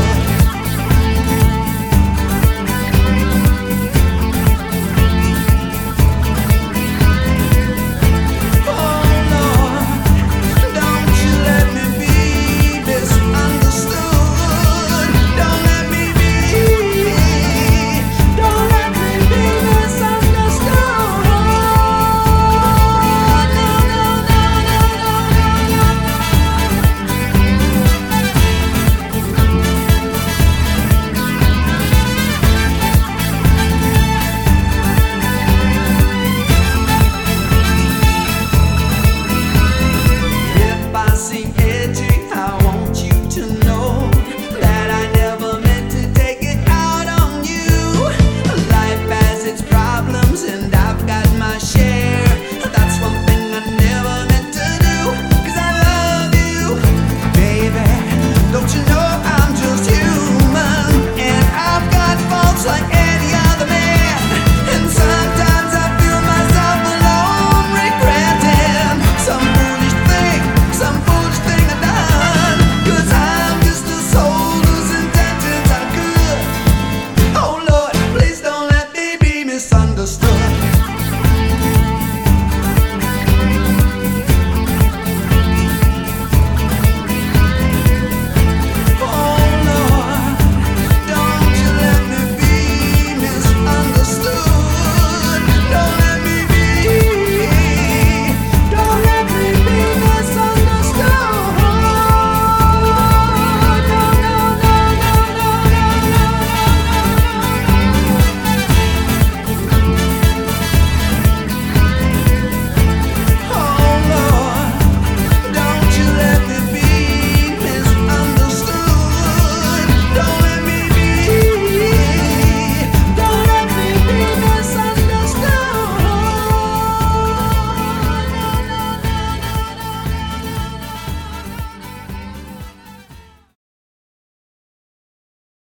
love.